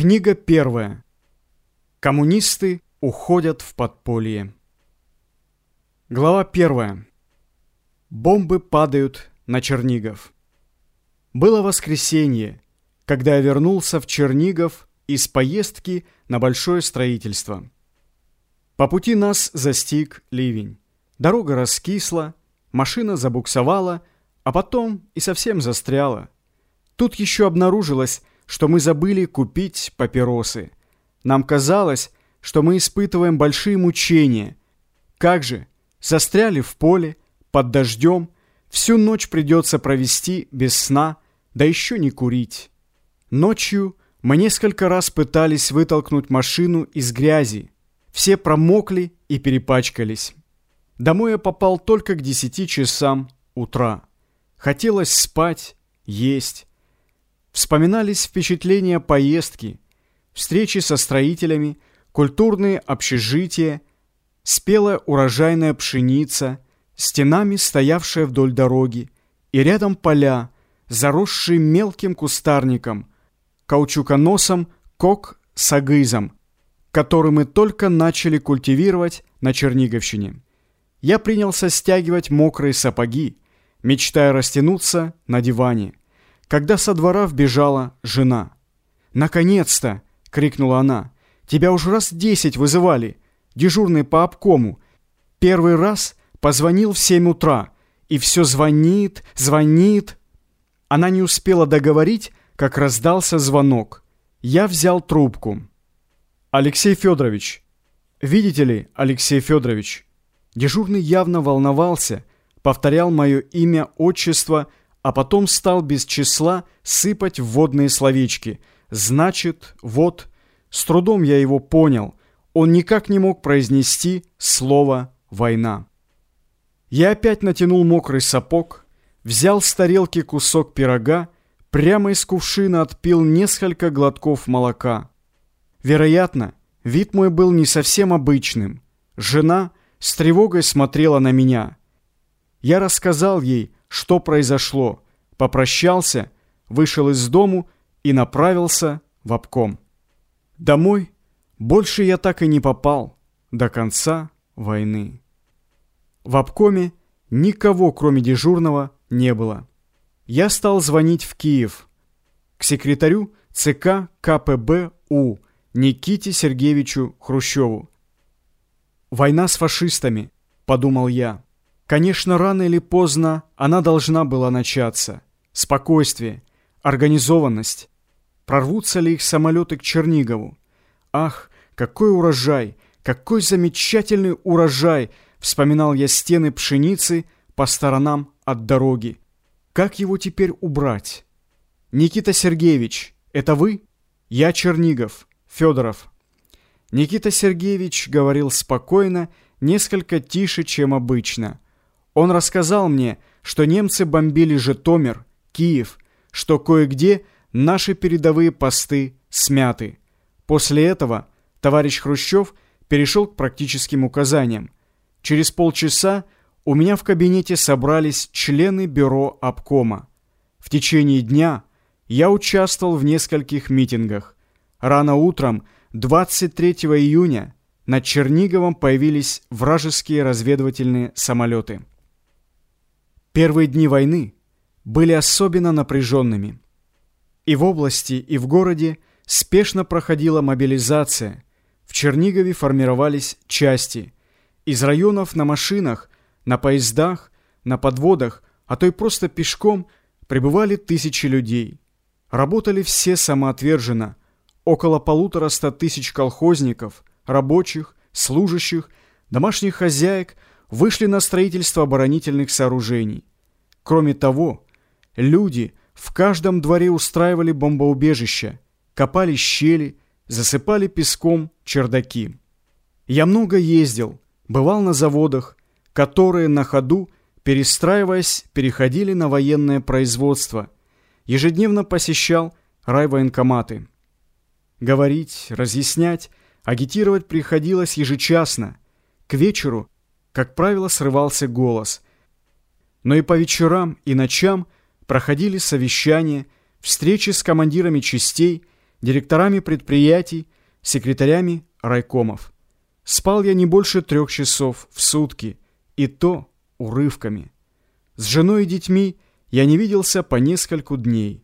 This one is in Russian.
Книга первая. Коммунисты уходят в подполье. Глава первая. Бомбы падают на Чернигов. Было воскресенье, когда я вернулся в Чернигов из поездки на большое строительство. По пути нас застиг ливень. Дорога раскисла, машина забуксовала, а потом и совсем застряла. Тут еще обнаружилось, что мы забыли купить папиросы. Нам казалось, что мы испытываем большие мучения. Как же, застряли в поле, под дождем, всю ночь придется провести без сна, да еще не курить. Ночью мы несколько раз пытались вытолкнуть машину из грязи. Все промокли и перепачкались. Домой я попал только к десяти часам утра. Хотелось спать, есть. Вспоминались впечатления поездки, встречи со строителями, культурные общежития, спелая урожайная пшеница, стенами стоявшая вдоль дороги, и рядом поля, заросшие мелким кустарником, каучуконосом кок с агызом, который мы только начали культивировать на Черниговщине. Я принялся стягивать мокрые сапоги, мечтая растянуться на диване когда со двора вбежала жена. «Наконец-то!» — крикнула она. «Тебя уже раз десять вызывали, дежурный по обкому. Первый раз позвонил в семь утра, и все звонит, звонит». Она не успела договорить, как раздался звонок. Я взял трубку. «Алексей Федорович». «Видите ли, Алексей Федорович?» Дежурный явно волновался, повторял мое имя, отчество — а потом стал без числа сыпать вводные словечки. Значит, вот, с трудом я его понял, он никак не мог произнести слово «война». Я опять натянул мокрый сапог, взял с тарелки кусок пирога, прямо из кувшина отпил несколько глотков молока. Вероятно, вид мой был не совсем обычным. Жена с тревогой смотрела на меня. Я рассказал ей, что произошло, попрощался, вышел из дому и направился в обком. Домой больше я так и не попал до конца войны. В обкоме никого, кроме дежурного, не было. Я стал звонить в Киев к секретарю ЦК КПБ У Никите Сергеевичу Хрущеву. «Война с фашистами», — подумал я. Конечно, рано или поздно она должна была начаться. Спокойствие, организованность. Прорвутся ли их самолеты к Чернигову? Ах, какой урожай, какой замечательный урожай! Вспоминал я стены пшеницы по сторонам от дороги. Как его теперь убрать? Никита Сергеевич, это вы? Я Чернигов, Федоров. Никита Сергеевич говорил спокойно, несколько тише, чем обычно – он рассказал мне, что немцы бомбили Житомир, Киев, что кое-где наши передовые посты смяты. После этого товарищ Хрущев перешел к практическим указаниям. Через полчаса у меня в кабинете собрались члены бюро обкома. В течение дня я участвовал в нескольких митингах. Рано утром 23 июня над Черниговом появились вражеские разведывательные самолеты. Первые дни войны были особенно напряженными. И в области, и в городе спешно проходила мобилизация. В Чернигове формировались части. Из районов на машинах, на поездах, на подводах, а то и просто пешком прибывали тысячи людей. Работали все самоотверженно. Около полутора ста тысяч колхозников, рабочих, служащих, домашних хозяек – вышли на строительство оборонительных сооружений. Кроме того, люди в каждом дворе устраивали бомбоубежища, копали щели, засыпали песком чердаки. Я много ездил, бывал на заводах, которые на ходу, перестраиваясь, переходили на военное производство. Ежедневно посещал райвоенкоматы. Говорить, разъяснять, агитировать приходилось ежечасно. К вечеру как правило, срывался голос. Но и по вечерам и ночам проходили совещания, встречи с командирами частей, директорами предприятий, секретарями райкомов. Спал я не больше трех часов в сутки, и то урывками. С женой и детьми я не виделся по нескольку дней.